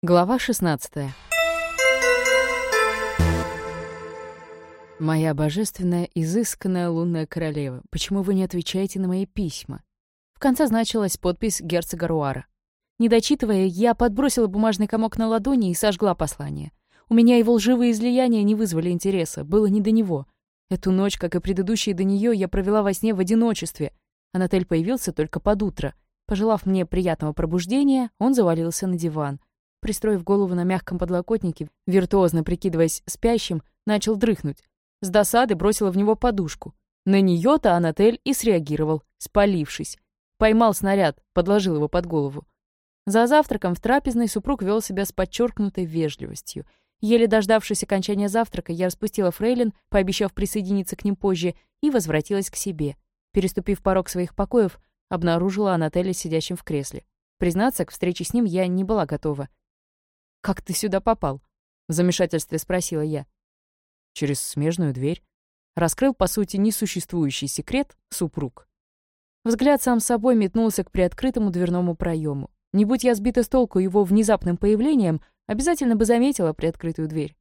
Глава 16 «Моя божественная, изысканная лунная королева, почему вы не отвечаете на мои письма?» В конце значилась подпись герцога Руара. Не дочитывая, я подбросила бумажный комок на ладони и сожгла послание. У меня его лживые излияния не вызвали интереса, было не до него. Эту ночь, как и предыдущие до нее, я провела во сне в одиночестве. Анатель появился только под утро. Пожелав мне приятного пробуждения, он завалился на диван. Пристроив голову на мягком подлокотнике, виртуозно прикидываясь спящим, начал дрыхнуть. С досады бросила в него подушку. На нее-то Анатель и среагировал, спалившись. Поймал снаряд, подложил его под голову. За завтраком в трапезной супруг вел себя с подчеркнутой вежливостью. Еле дождавшись окончания завтрака, я распустила фрейлин, пообещав присоединиться к ним позже, и возвратилась к себе. Переступив порог своих покоев, обнаружила Анателя сидящим в кресле. Признаться, к встрече с ним я не была готова. «Как ты сюда попал?» — в замешательстве спросила я. «Через смежную дверь». Раскрыл, по сути, несуществующий секрет супруг. Взгляд сам собой метнулся к приоткрытому дверному проему. Не будь я сбита с толку его внезапным появлением, обязательно бы заметила приоткрытую дверь.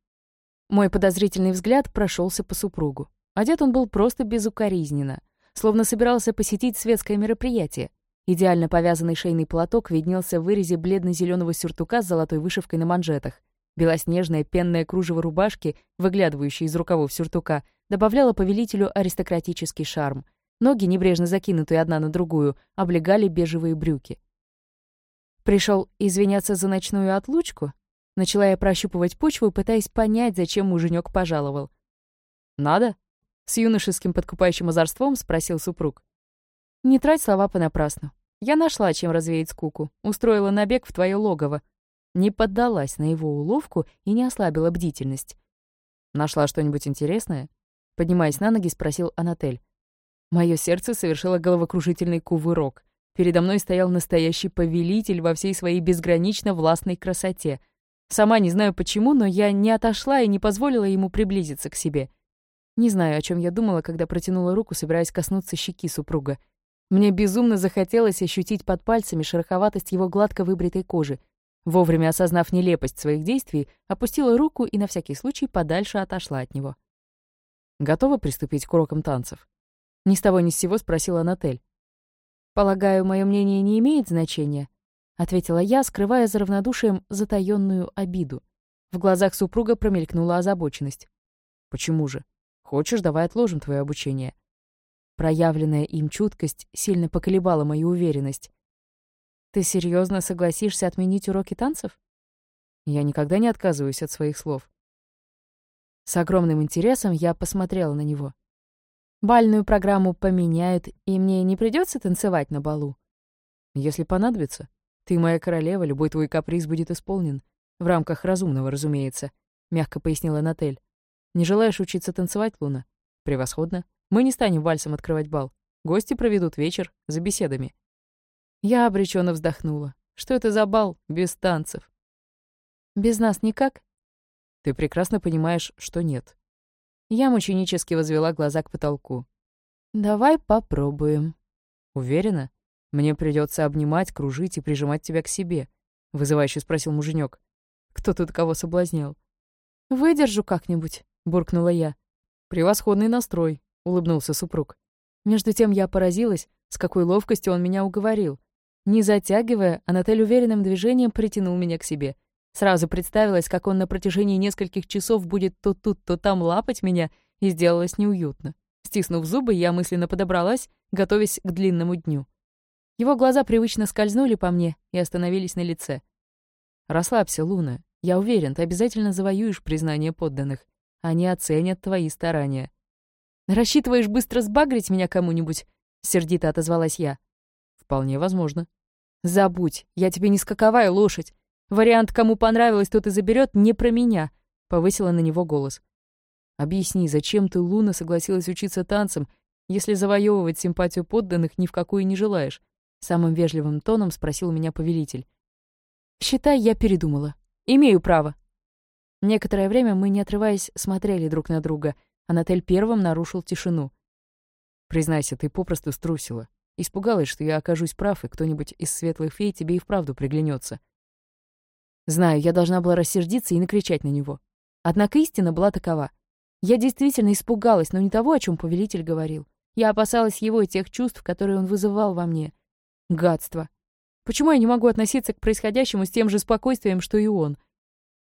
Мой подозрительный взгляд прошелся по супругу. Одет он был просто безукоризненно, словно собирался посетить светское мероприятие. Идеально повязанный шейный платок виднелся в вырезе бледно-зеленого сюртука с золотой вышивкой на манжетах. Белоснежное пенное кружево рубашки, выглядывающее из рукавов сюртука, добавляло повелителю аристократический шарм — Ноги, небрежно закинутые одна на другую, облегали бежевые брюки. Пришел извиняться за ночную отлучку? Начала я прощупывать почву, пытаясь понять, зачем муженек пожаловал. «Надо?» — с юношеским подкупающим озорством спросил супруг. «Не трать слова понапрасну. Я нашла, чем развеять скуку. Устроила набег в твое логово. Не поддалась на его уловку и не ослабила бдительность. «Нашла что-нибудь интересное?» Поднимаясь на ноги, спросил Анатель. Мое сердце совершило головокружительный кувырок. Передо мной стоял настоящий повелитель во всей своей безгранично властной красоте. Сама не знаю почему, но я не отошла и не позволила ему приблизиться к себе. Не знаю, о чем я думала, когда протянула руку, собираясь коснуться щеки супруга. Мне безумно захотелось ощутить под пальцами шероховатость его гладко выбритой кожи. Вовремя осознав нелепость своих действий, опустила руку и на всякий случай подальше отошла от него. Готова приступить к урокам танцев? Ни с того ни с сего спросила Натель. «Полагаю, мое мнение не имеет значения?» — ответила я, скрывая за равнодушием затаённую обиду. В глазах супруга промелькнула озабоченность. «Почему же? Хочешь, давай отложим твое обучение». Проявленная им чуткость сильно поколебала мою уверенность. «Ты серьезно согласишься отменить уроки танцев?» Я никогда не отказываюсь от своих слов. С огромным интересом я посмотрела на него. Бальную программу поменяют, и мне не придется танцевать на балу. Если понадобится. Ты моя королева, любой твой каприз будет исполнен. В рамках разумного, разумеется, — мягко пояснила Натель. Не желаешь учиться танцевать, Луна? Превосходно. Мы не станем вальсом открывать бал. Гости проведут вечер за беседами. Я обреченно вздохнула. Что это за бал без танцев? Без нас никак? Ты прекрасно понимаешь, что нет. Я мученически возвела глаза к потолку. «Давай попробуем». «Уверена? Мне придется обнимать, кружить и прижимать тебя к себе», — вызывающе спросил муженек. «Кто тут кого соблазнял?» «Выдержу как-нибудь», — буркнула я. «Превосходный настрой», — улыбнулся супруг. Между тем я поразилась, с какой ловкостью он меня уговорил. Не затягивая, Анатель уверенным движением притянул меня к себе — Сразу представилось, как он на протяжении нескольких часов будет то тут, то там лапать меня, и сделалось неуютно. Стиснув зубы, я мысленно подобралась, готовясь к длинному дню. Его глаза привычно скользнули по мне и остановились на лице. «Расслабься, Луна. Я уверен, ты обязательно завоюешь признание подданных. Они оценят твои старания». «Рассчитываешь быстро сбагрить меня кому-нибудь?» — сердито отозвалась я. «Вполне возможно». «Забудь, я тебе не скаковая лошадь. Вариант «кому понравилось, тот и заберет» не про меня», — повысила на него голос. «Объясни, зачем ты, Луна, согласилась учиться танцам, если завоевывать симпатию подданных ни в какую не желаешь?» Самым вежливым тоном спросил меня повелитель. «Считай, я передумала. Имею право». Некоторое время мы, не отрываясь, смотрели друг на друга. Анатель первым нарушил тишину. «Признайся, ты попросту струсила. Испугалась, что я окажусь прав, и кто-нибудь из светлых фей тебе и вправду приглянется. Знаю, я должна была рассердиться и накричать на него. Однако истина была такова. Я действительно испугалась, но не того, о чем повелитель говорил. Я опасалась его и тех чувств, которые он вызывал во мне. Гадство. Почему я не могу относиться к происходящему с тем же спокойствием, что и он?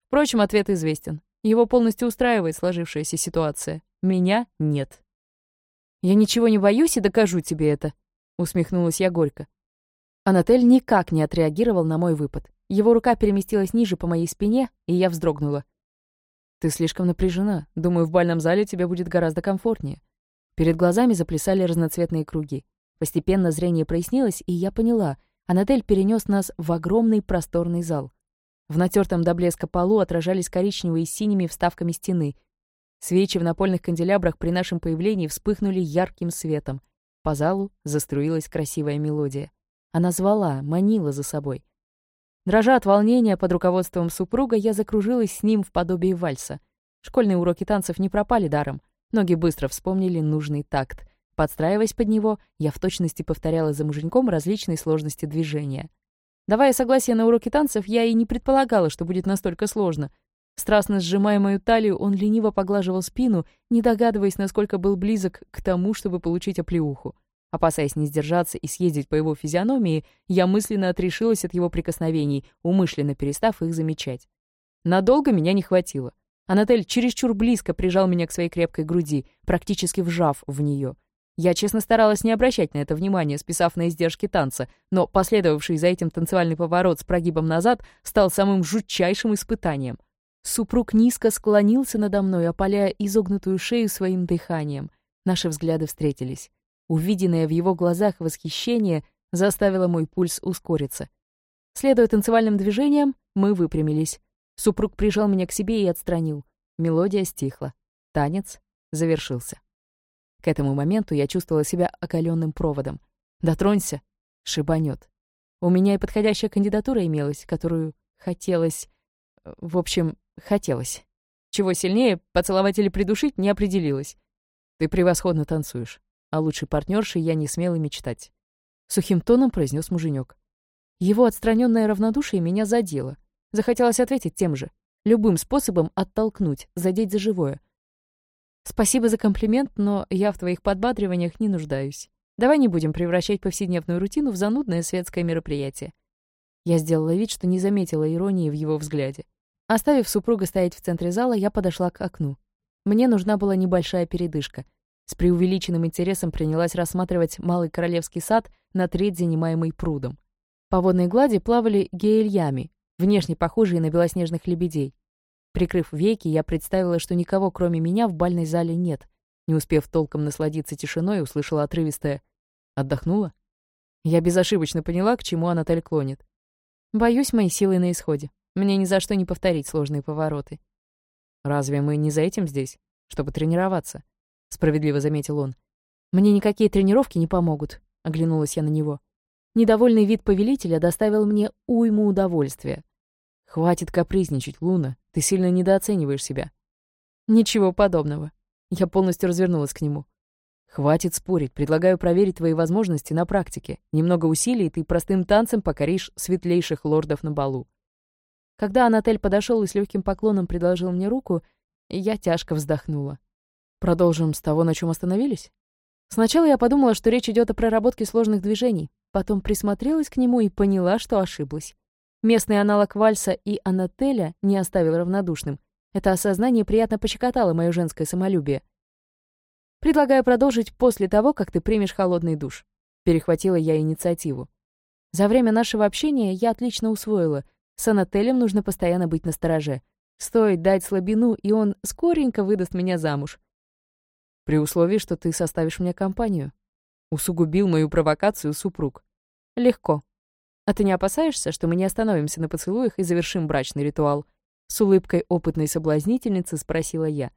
Впрочем, ответ известен. Его полностью устраивает сложившаяся ситуация. Меня нет. «Я ничего не боюсь и докажу тебе это», — усмехнулась я горько. Анатель никак не отреагировал на мой выпад. Его рука переместилась ниже по моей спине, и я вздрогнула. «Ты слишком напряжена. Думаю, в бальном зале тебе будет гораздо комфортнее». Перед глазами заплясали разноцветные круги. Постепенно зрение прояснилось, и я поняла. Анатель перенес нас в огромный просторный зал. В натертом до блеска полу отражались коричневые с синими вставками стены. Свечи в напольных канделябрах при нашем появлении вспыхнули ярким светом. По залу заструилась красивая мелодия. Она звала, манила за собой. Дрожа от волнения под руководством супруга, я закружилась с ним в подобии вальса. Школьные уроки танцев не пропали даром. Ноги быстро вспомнили нужный такт. Подстраиваясь под него, я в точности повторяла за муженьком различные сложности движения. Давая согласие на уроки танцев, я и не предполагала, что будет настолько сложно. Страстно сжимая мою талию, он лениво поглаживал спину, не догадываясь, насколько был близок к тому, чтобы получить оплеуху. Опасаясь не сдержаться и съездить по его физиономии, я мысленно отрешилась от его прикосновений, умышленно перестав их замечать. Надолго меня не хватило. Анатель чересчур близко прижал меня к своей крепкой груди, практически вжав в нее. Я честно старалась не обращать на это внимания, списав на издержки танца, но последовавший за этим танцевальный поворот с прогибом назад стал самым жутчайшим испытанием. Супруг низко склонился надо мной, опаляя изогнутую шею своим дыханием. Наши взгляды встретились. Увиденное в его глазах восхищение заставило мой пульс ускориться. Следуя танцевальным движениям, мы выпрямились. Супруг прижал меня к себе и отстранил. Мелодия стихла. Танец завершился. К этому моменту я чувствовала себя окаленным проводом. Дотронься — шибанет. У меня и подходящая кандидатура имелась, которую хотелось... В общем, хотелось. Чего сильнее, поцеловать или придушить, не определилась. Ты превосходно танцуешь. О лучшей партнерше я не смел и мечтать. Сухим тоном произнес муженек. Его отстраненное равнодушие меня задело. Захотелось ответить тем же. Любым способом оттолкнуть, задеть за живое. Спасибо за комплимент, но я в твоих подбадриваниях не нуждаюсь. Давай не будем превращать повседневную рутину в занудное светское мероприятие. Я сделала вид, что не заметила иронии в его взгляде. Оставив супруга стоять в центре зала, я подошла к окну. Мне нужна была небольшая передышка. С преувеличенным интересом принялась рассматривать малый королевский сад на треть, занимаемый прудом. По водной глади плавали геэльями, внешне похожие на белоснежных лебедей. Прикрыв веки, я представила, что никого, кроме меня, в бальной зале нет. Не успев толком насладиться тишиной, услышала отрывистое «Отдохнула?» Я безошибочно поняла, к чему Анатоль клонит. Боюсь, мои силы на исходе. Мне ни за что не повторить сложные повороты. Разве мы не за этим здесь? Чтобы тренироваться? справедливо заметил он. Мне никакие тренировки не помогут, оглянулась я на него. Недовольный вид повелителя доставил мне уйму удовольствия. Хватит капризничать, Луна, ты сильно недооцениваешь себя. Ничего подобного. Я полностью развернулась к нему. Хватит спорить, предлагаю проверить твои возможности на практике. Немного усилий, и ты простым танцем покоришь светлейших лордов на балу. Когда Анатель подошел и с легким поклоном предложил мне руку, я тяжко вздохнула. Продолжим с того, на чем остановились? Сначала я подумала, что речь идет о проработке сложных движений, потом присмотрелась к нему и поняла, что ошиблась. Местный аналог вальса и анателя не оставил равнодушным. Это осознание приятно пощекотало мое женское самолюбие. «Предлагаю продолжить после того, как ты примешь холодный душ». Перехватила я инициативу. За время нашего общения я отлично усвоила. С анателем нужно постоянно быть настороже. Стоит дать слабину, и он скоренько выдаст меня замуж. При условии, что ты составишь мне компанию. Усугубил мою провокацию супруг. Легко. А ты не опасаешься, что мы не остановимся на поцелуях и завершим брачный ритуал? С улыбкой опытной соблазнительницы спросила я.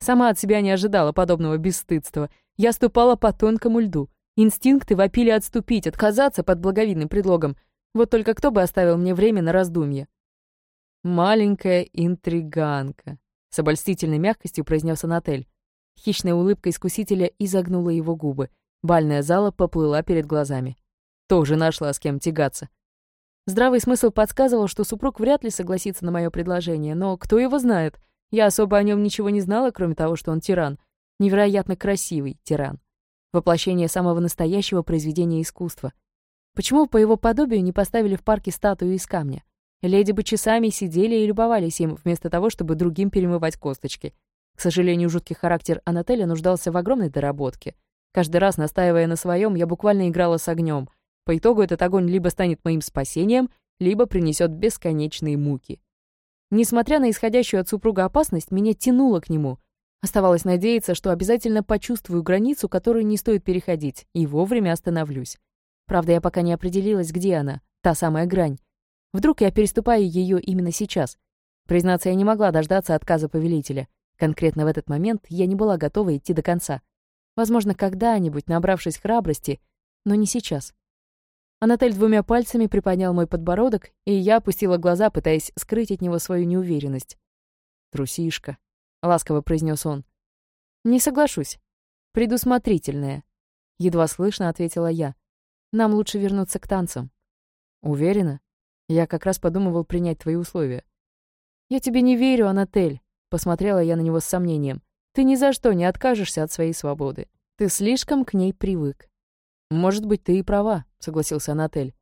Сама от себя не ожидала подобного бесстыдства. Я ступала по тонкому льду. Инстинкты вопили отступить, отказаться под благовидным предлогом. Вот только кто бы оставил мне время на раздумье? «Маленькая интриганка», — с обольстительной мягкостью произнес Анатель. Хищная улыбка искусителя изогнула его губы. Бальная зала поплыла перед глазами. Тоже нашла с кем тягаться. Здравый смысл подсказывал, что супруг вряд ли согласится на мое предложение, но кто его знает? Я особо о нем ничего не знала, кроме того, что он тиран. Невероятно красивый тиран. Воплощение самого настоящего произведения искусства. Почему по его подобию не поставили в парке статую из камня? Леди бы часами сидели и любовались им, вместо того, чтобы другим перемывать косточки. К сожалению, жуткий характер Анателя нуждался в огромной доработке. Каждый раз, настаивая на своем, я буквально играла с огнем. По итогу этот огонь либо станет моим спасением, либо принесет бесконечные муки. Несмотря на исходящую от супруга опасность, меня тянуло к нему. Оставалось надеяться, что обязательно почувствую границу, которую не стоит переходить, и вовремя остановлюсь. Правда, я пока не определилась, где она, та самая грань. Вдруг я переступаю ее именно сейчас. Признаться, я не могла дождаться отказа повелителя. Конкретно в этот момент я не была готова идти до конца. Возможно, когда-нибудь, набравшись храбрости, но не сейчас. Анатель двумя пальцами приподнял мой подбородок, и я опустила глаза, пытаясь скрыть от него свою неуверенность. «Трусишка», — ласково произнес он. «Не соглашусь. Предусмотрительная», — едва слышно ответила я. «Нам лучше вернуться к танцам». «Уверена?» Я как раз подумывал принять твои условия. «Я тебе не верю, Анатель», — посмотрела я на него с сомнением. «Ты ни за что не откажешься от своей свободы. Ты слишком к ней привык». «Может быть, ты и права», — согласился Анатель.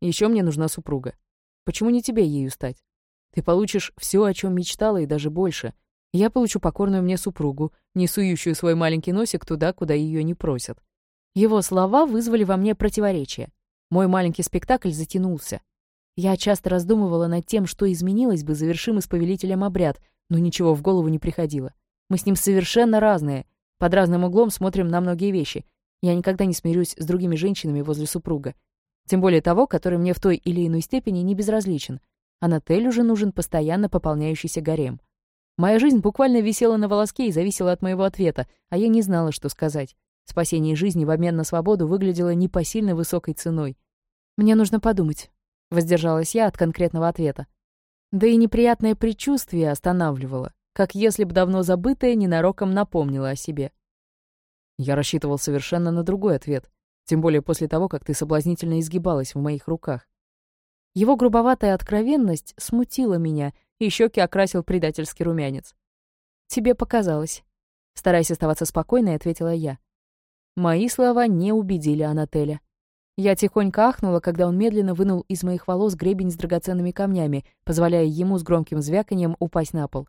Еще мне нужна супруга. Почему не тебе ею стать? Ты получишь все, о чем мечтала, и даже больше. Я получу покорную мне супругу, не сующую свой маленький носик туда, куда ее не просят». Его слова вызвали во мне противоречие. Мой маленький спектакль затянулся. Я часто раздумывала над тем, что изменилось бы, завершим с обряд, но ничего в голову не приходило. Мы с ним совершенно разные, под разным углом смотрим на многие вещи. Я никогда не смирюсь с другими женщинами возле супруга. Тем более того, который мне в той или иной степени не безразличен. А Натель уже нужен постоянно пополняющийся гарем. Моя жизнь буквально висела на волоске и зависела от моего ответа, а я не знала, что сказать. Спасение жизни в обмен на свободу выглядело непосильно высокой ценой. «Мне нужно подумать», Воздержалась я от конкретного ответа. Да и неприятное предчувствие останавливало, как если бы давно забытое ненароком напомнило о себе. Я рассчитывал совершенно на другой ответ, тем более после того, как ты соблазнительно изгибалась в моих руках. Его грубоватая откровенность смутила меня, и щеки окрасил предательский румянец. «Тебе показалось». Стараясь оставаться спокойной, ответила я. Мои слова не убедили Анателя. Я тихонько ахнула, когда он медленно вынул из моих волос гребень с драгоценными камнями, позволяя ему с громким звяканием упасть на пол.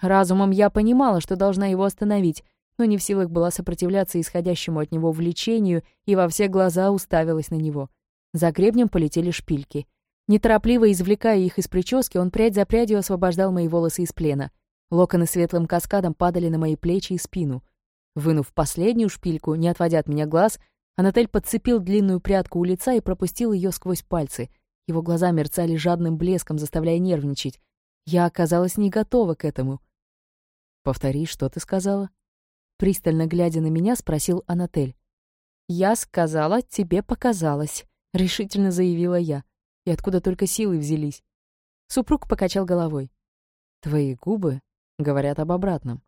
Разумом я понимала, что должна его остановить, но не в силах была сопротивляться исходящему от него влечению и во все глаза уставилась на него. За гребнем полетели шпильки. Неторопливо извлекая их из прически, он прядь за прядью освобождал мои волосы из плена. Локоны светлым каскадом падали на мои плечи и спину. Вынув последнюю шпильку, не отводя от меня глаз, Анатель подцепил длинную прядку у лица и пропустил ее сквозь пальцы. Его глаза мерцали жадным блеском, заставляя нервничать. Я оказалась не готова к этому. «Повтори, что ты сказала?» Пристально глядя на меня, спросил Анатель. «Я сказала, тебе показалось», — решительно заявила я. И откуда только силы взялись. Супруг покачал головой. «Твои губы говорят об обратном.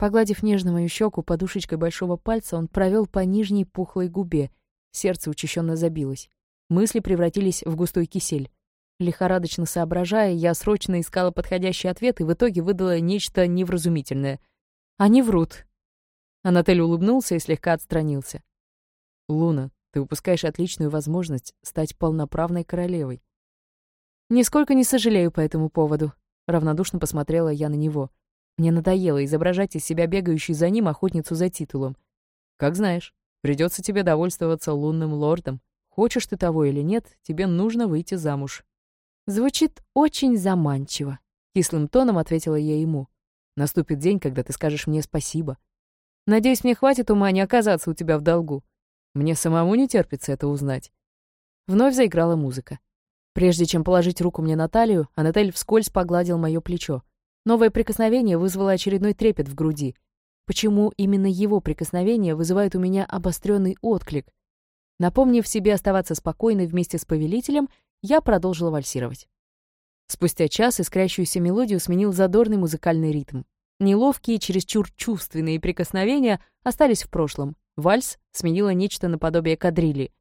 Погладив нежно мою щеку подушечкой большого пальца, он провел по нижней пухлой губе. Сердце учащенно забилось. Мысли превратились в густой кисель. Лихорадочно соображая, я срочно искала подходящий ответ и в итоге выдала нечто невразумительное. «Они врут». Анатель улыбнулся и слегка отстранился. «Луна, ты упускаешь отличную возможность стать полноправной королевой». «Нисколько не сожалею по этому поводу», — равнодушно посмотрела я на него. Мне надоело изображать из себя бегающей за ним охотницу за титулом. Как знаешь, придется тебе довольствоваться лунным лордом. Хочешь ты того или нет, тебе нужно выйти замуж. Звучит очень заманчиво. Кислым тоном ответила я ему. Наступит день, когда ты скажешь мне спасибо. Надеюсь, мне хватит ума не оказаться у тебя в долгу. Мне самому не терпится это узнать. Вновь заиграла музыка. Прежде чем положить руку мне на талию, Анатель вскользь погладил мое плечо. Новое прикосновение вызвало очередной трепет в груди. Почему именно его прикосновение вызывает у меня обостренный отклик? Напомнив себе оставаться спокойной вместе с повелителем, я продолжила вальсировать. Спустя час искрящуюся мелодию сменил задорный музыкальный ритм. Неловкие, чересчур чувственные прикосновения остались в прошлом. Вальс сменила нечто наподобие кадрили.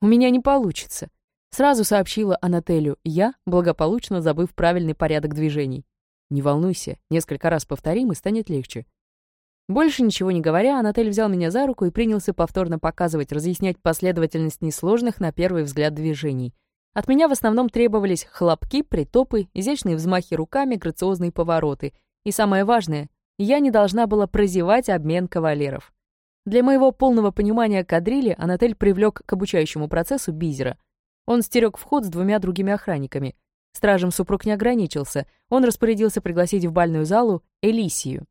«У меня не получится», Сразу сообщила Анателю я, благополучно забыв правильный порядок движений. «Не волнуйся, несколько раз повторим, и станет легче». Больше ничего не говоря, Анатель взял меня за руку и принялся повторно показывать, разъяснять последовательность несложных на первый взгляд движений. От меня в основном требовались хлопки, притопы, изящные взмахи руками, грациозные повороты. И самое важное, я не должна была прозевать обмен кавалеров. Для моего полного понимания кадрили Анатель привлек к обучающему процессу Бизера. Он стерег вход с двумя другими охранниками. Стражем супруг не ограничился, он распорядился пригласить в бальную залу Элисию.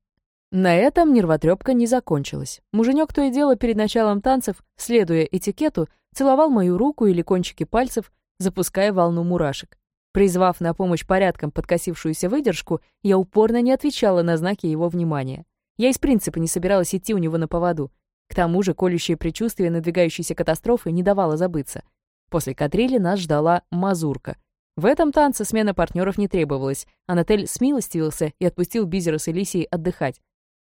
На этом нервотрепка не закончилась. Муженек то и дело перед началом танцев, следуя этикету, целовал мою руку или кончики пальцев, запуская волну мурашек. Призвав на помощь порядком подкосившуюся выдержку, я упорно не отвечала на знаки его внимания. Я из принципа не собиралась идти у него на поводу. К тому же колющее предчувствие надвигающейся катастрофы не давало забыться. После кадрили нас ждала мазурка. В этом танце смена партнеров не требовалась. Анатель смилостивился и отпустил Бизера с Элисией отдыхать.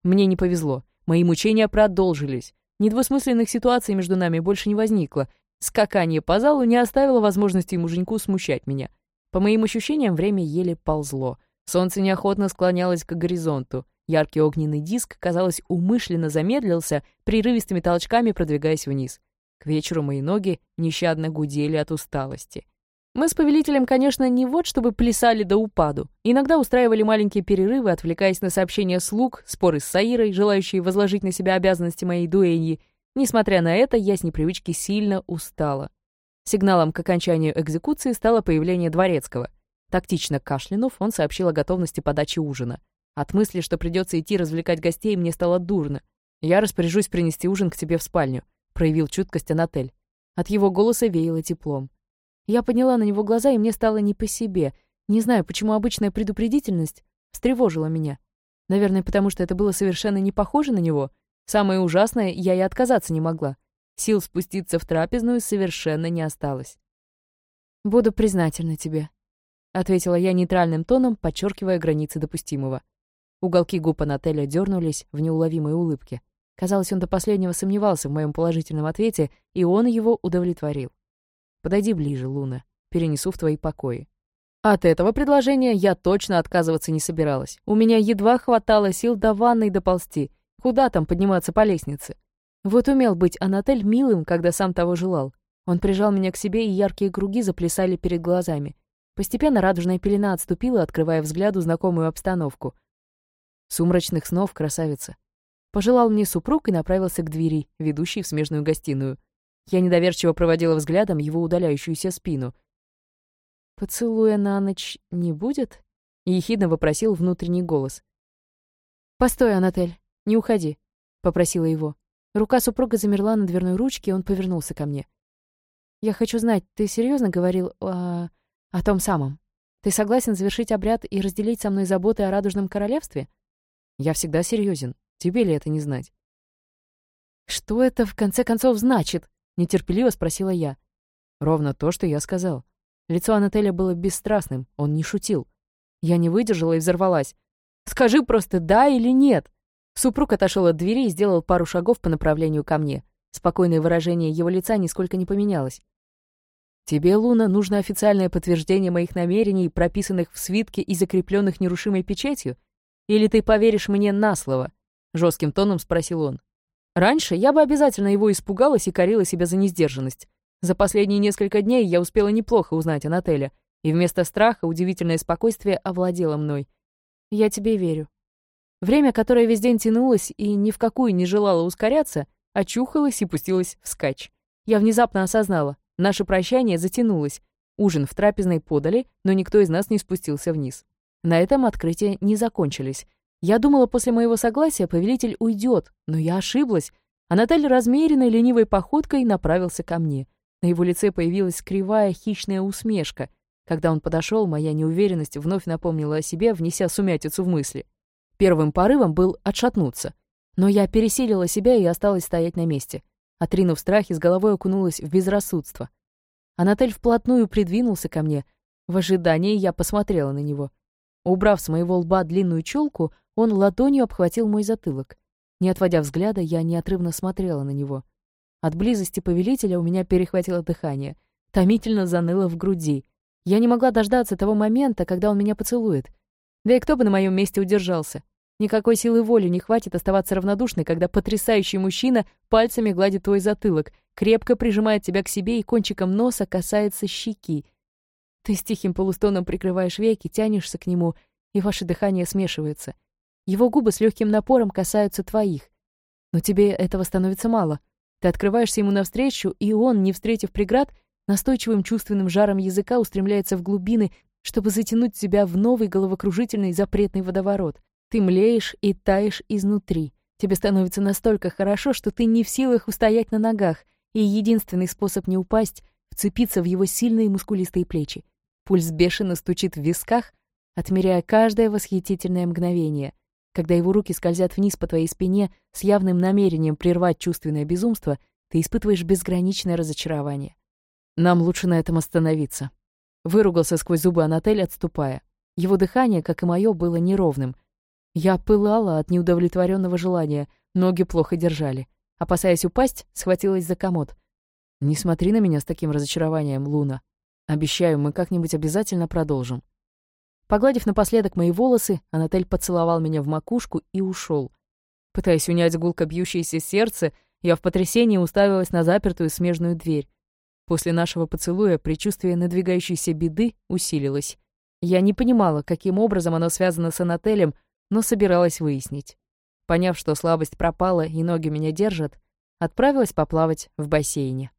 Мне не повезло. Мои мучения продолжились. Недвусмысленных ситуаций между нами больше не возникло. Скакание по залу не оставило возможности муженьку смущать меня. По моим ощущениям, время еле ползло. Солнце неохотно склонялось к горизонту. Яркий огненный диск, казалось, умышленно замедлился, прерывистыми толчками продвигаясь вниз. К вечеру мои ноги нещадно гудели от усталости. Мы с повелителем, конечно, не вот чтобы плясали до упаду. Иногда устраивали маленькие перерывы, отвлекаясь на сообщения слуг, споры с Саирой, желающие возложить на себя обязанности моей дуэньи. Несмотря на это, я с непривычки сильно устала. Сигналом к окончанию экзекуции стало появление дворецкого. Тактично кашлянув, он сообщил о готовности подачи ужина. От мысли, что придется идти развлекать гостей, мне стало дурно. «Я распоряжусь принести ужин к тебе в спальню», — проявил чуткость Анатель. От его голоса веяло теплом. Я подняла на него глаза, и мне стало не по себе. Не знаю, почему обычная предупредительность встревожила меня. Наверное, потому что это было совершенно не похоже на него. Самое ужасное, я и отказаться не могла. Сил спуститься в трапезную совершенно не осталось. «Буду признательна тебе», — ответила я нейтральным тоном, подчеркивая границы допустимого. Уголки губ Анателя дернулись в неуловимой улыбке. Казалось, он до последнего сомневался в моем положительном ответе, и он его удовлетворил. «Подойди ближе, Луна. Перенесу в твои покои». От этого предложения я точно отказываться не собиралась. У меня едва хватало сил до ванной доползти. Куда там подниматься по лестнице? Вот умел быть Анатель милым, когда сам того желал. Он прижал меня к себе, и яркие круги заплясали перед глазами. Постепенно радужная пелена отступила, открывая взгляду знакомую обстановку — Сумрачных снов, красавица. Пожелал мне супруг и направился к двери, ведущей в смежную гостиную. Я недоверчиво проводила взглядом его удаляющуюся спину. «Поцелуя на ночь не будет?» — ехидно вопросил внутренний голос. «Постой, Анатель, не уходи», — попросила его. Рука супруга замерла на дверной ручке, и он повернулся ко мне. «Я хочу знать, ты серьезно говорил о... о том самом? Ты согласен завершить обряд и разделить со мной заботы о Радужном Королевстве?» Я всегда серьезен. Тебе ли это не знать? «Что это, в конце концов, значит?» — нетерпеливо спросила я. Ровно то, что я сказал. Лицо Анателя было бесстрастным, он не шутил. Я не выдержала и взорвалась. «Скажи просто «да» или «нет». Супруг отошел от двери и сделал пару шагов по направлению ко мне. Спокойное выражение его лица нисколько не поменялось. «Тебе, Луна, нужно официальное подтверждение моих намерений, прописанных в свитке и закрепленных нерушимой печатью?» Или ты поверишь мне на слово?» — жестким тоном спросил он. Раньше я бы обязательно его испугалась и корила себя за несдержанность. За последние несколько дней я успела неплохо узнать о Нателе, и вместо страха удивительное спокойствие овладело мной. Я тебе верю. Время, которое весь день тянулось и ни в какую не желало ускоряться, очухалось и пустилось вскачь. Я внезапно осознала, наше прощание затянулось. Ужин в трапезной подали, но никто из нас не спустился вниз. На этом открытия не закончились. Я думала, после моего согласия повелитель уйдет, но я ошиблась. А Наталья размеренной ленивой походкой направился ко мне. На его лице появилась кривая хищная усмешка. Когда он подошел, моя неуверенность вновь напомнила о себе, внеся сумятицу в мысли. Первым порывом был отшатнуться. Но я пересилила себя и осталась стоять на месте. Отринув страхи, с головой окунулась в безрассудство. Анатель вплотную придвинулся ко мне. В ожидании я посмотрела на него. Убрав с моего лба длинную челку, он ладонью обхватил мой затылок. Не отводя взгляда, я неотрывно смотрела на него. От близости повелителя у меня перехватило дыхание. томительно заныло в груди. Я не могла дождаться того момента, когда он меня поцелует. Да и кто бы на моем месте удержался? Никакой силы воли не хватит оставаться равнодушной, когда потрясающий мужчина пальцами гладит твой затылок, крепко прижимает тебя к себе и кончиком носа касается щеки. Ты с тихим полустоном прикрываешь веки, тянешься к нему, и ваше дыхание смешивается. Его губы с легким напором касаются твоих. Но тебе этого становится мало. Ты открываешься ему навстречу, и он, не встретив преград, настойчивым чувственным жаром языка устремляется в глубины, чтобы затянуть тебя в новый головокружительный запретный водоворот. Ты млеешь и таешь изнутри. Тебе становится настолько хорошо, что ты не в силах устоять на ногах, и единственный способ не упасть — вцепиться в его сильные мускулистые плечи. Пульс бешено стучит в висках, отмеряя каждое восхитительное мгновение. Когда его руки скользят вниз по твоей спине с явным намерением прервать чувственное безумство, ты испытываешь безграничное разочарование. Нам лучше на этом остановиться. Выругался сквозь зубы Анатель, отступая. Его дыхание, как и мое, было неровным — я пылала от неудовлетворенного желания, ноги плохо держали. Опасаясь упасть, схватилась за комод. «Не смотри на меня с таким разочарованием, Луна. Обещаю, мы как-нибудь обязательно продолжим». Погладив напоследок мои волосы, Анатель поцеловал меня в макушку и ушел. Пытаясь унять гулко бьющееся сердце, я в потрясении уставилась на запертую смежную дверь. После нашего поцелуя предчувствие надвигающейся беды усилилось. Я не понимала, каким образом оно связано с Анателем, но собиралась выяснить. Поняв, что слабость пропала и ноги меня держат, отправилась поплавать в бассейне.